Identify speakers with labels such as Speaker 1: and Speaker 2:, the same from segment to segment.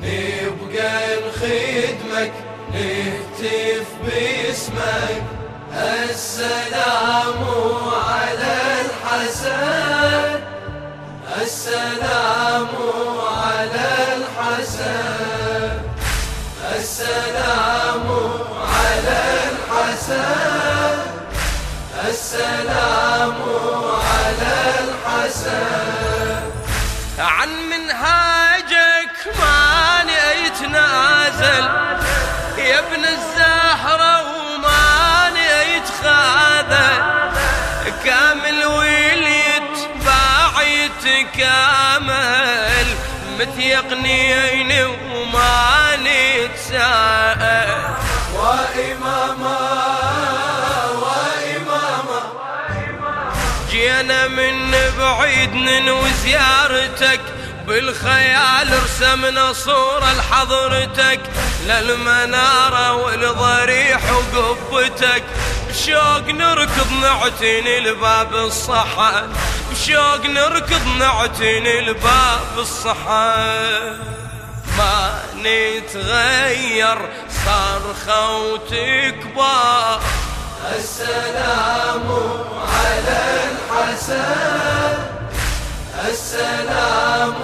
Speaker 1: نبقى نخدمك نهتف باسمك. السلام على الحسن السلام على الحسن السلام على الحسن السلام على الحسن.
Speaker 2: عن منهاجك يتنازل يا ابن الزهرة وماني يتخاذل. كامل وليت باعي كامل متيقنيني وماني تسائل
Speaker 1: وإماما وإماما.
Speaker 2: جينا من بعيد ننوي زيارتك بالخيال رسمنا صورة لحضرتك للمنارة والضريح وقبتك. بشوق نركض نعتني لباب الصحن. بشوق نركض نعتني لباب الصحن. ما نتغير صرخة وتكبر
Speaker 1: السلام على الحسن. السلام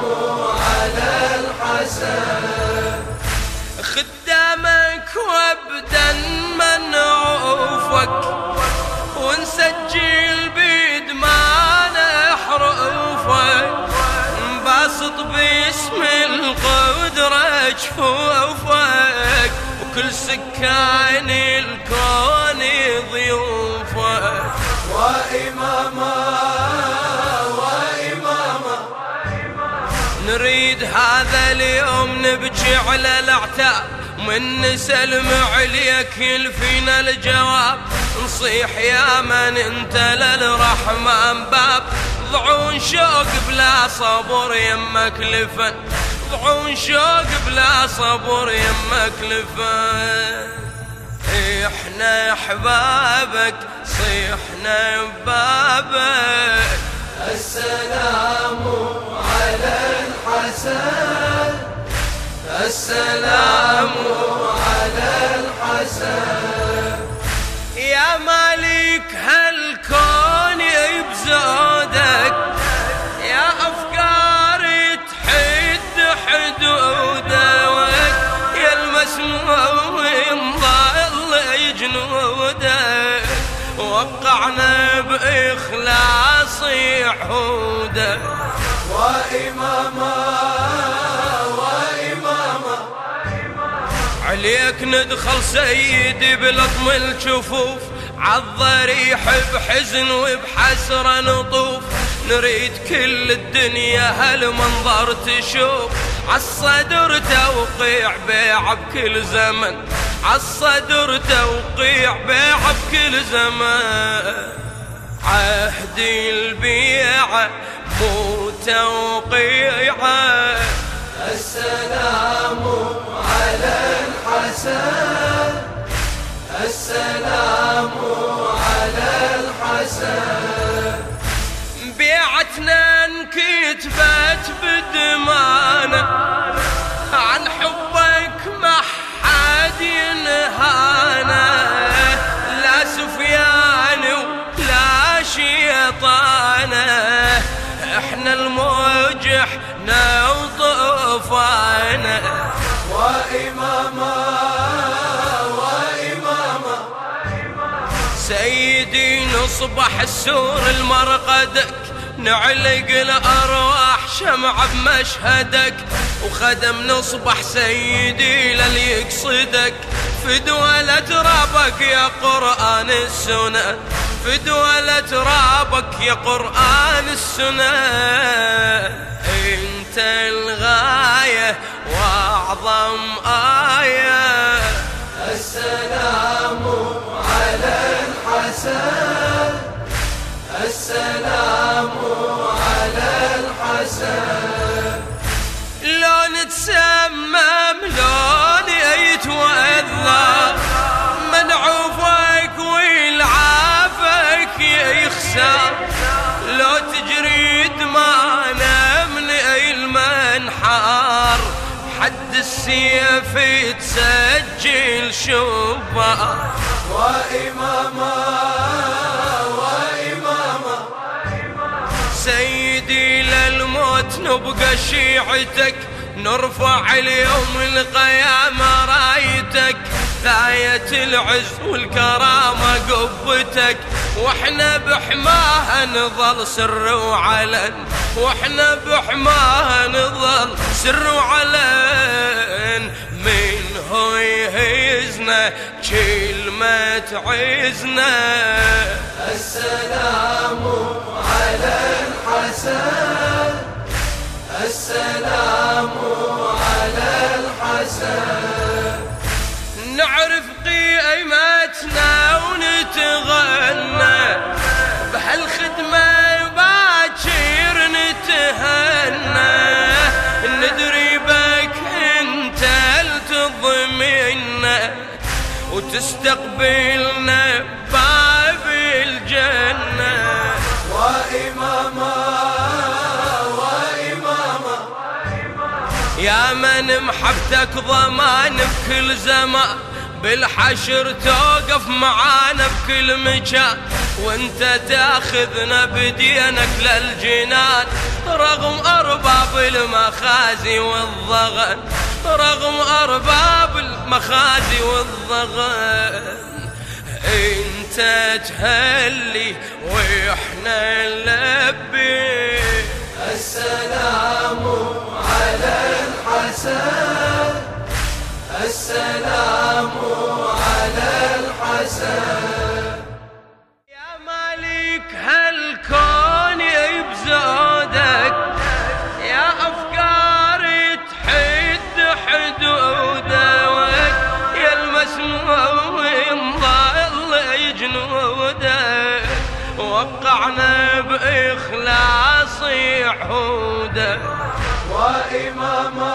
Speaker 1: على الحسن.
Speaker 2: خدامك وابدا منعوفك ونسجل بيدمان حروفك باسط باسم القدرة جفوفك وكل سكان الكون ضيوفك.
Speaker 1: وإماما
Speaker 2: هذا اليوم نبكي على الاعتاب من نسلم عليك يلفينا الجواب. نصيح يا من انت للرحمن باب. ضعون شوق بلا صبر يمك لفن ضعون شوق بلا صبر يمك لفن إحنا احبابك صيحنا ببابك
Speaker 1: السلام على الحسن. السلام على الحسن.
Speaker 2: يا مالك هالكون بزودك يا أفكار تحد حدودك. يا المسموم ظل جنودك. وقعنا بإخلاص حودك.
Speaker 1: وإماما
Speaker 2: عليك ندخل سيدي بلطم الجفوف. عالضريح بحزن وبحسرة نطوف. نريد كل الدنيا هالمنظر تشوف. عالصدر توقيع بيع بكل زمن. عالصدر توقيع بيع بكل زمن. عهدي البيعة مو توقيعه
Speaker 1: السلام الحسن. السلام على الحسن.
Speaker 2: بيعتنا انكتبت بدمانة سيدي نصبح السور المرقدك نعلق الأرواح شمع بمشهدك وخدم نصبح سيدي لليقصدك في دولة رابك يا قرآن السنة في دولة رابك يا قرآن السنة. إنت الغاية وأعظم آية.
Speaker 1: السلام الحسن السلام على الحسن
Speaker 2: لو نتسمم لون يتوذى منعوفك ويلعافك يخسر لو تجري دمانه من المنحار حد السيف تسجل شبا
Speaker 1: وإماما وإماما.
Speaker 2: سيدي للموت نبقى شيعتك نرفع اليوم القيامة رايتك. ثاية العز والكرامة قبتك وإحنا بحماها نظل سر وعلن. وإحنا بحماها نظل سر وعلن. من هو يهزنا كلمة عزنا.
Speaker 1: السلام على الحسن. السلام على الحسن.
Speaker 2: نعرف قيمتنا ونتغنى. وتستقبلنا باب الجنة.
Speaker 1: وإماما وإماما.
Speaker 2: يا من محبتك ضمان بكل زمان بالحشر توقف معانا بكل مكان وانت تاخذنا بدينك للجنان رغم أرباب المخازي والضغن رغم أرباب المخازي والضغن إنت تهلي وإحنا نلبي.
Speaker 1: السلام على الحسن السلام على الحسن.
Speaker 2: وقعنا بإخلاص عهودك
Speaker 1: وإماما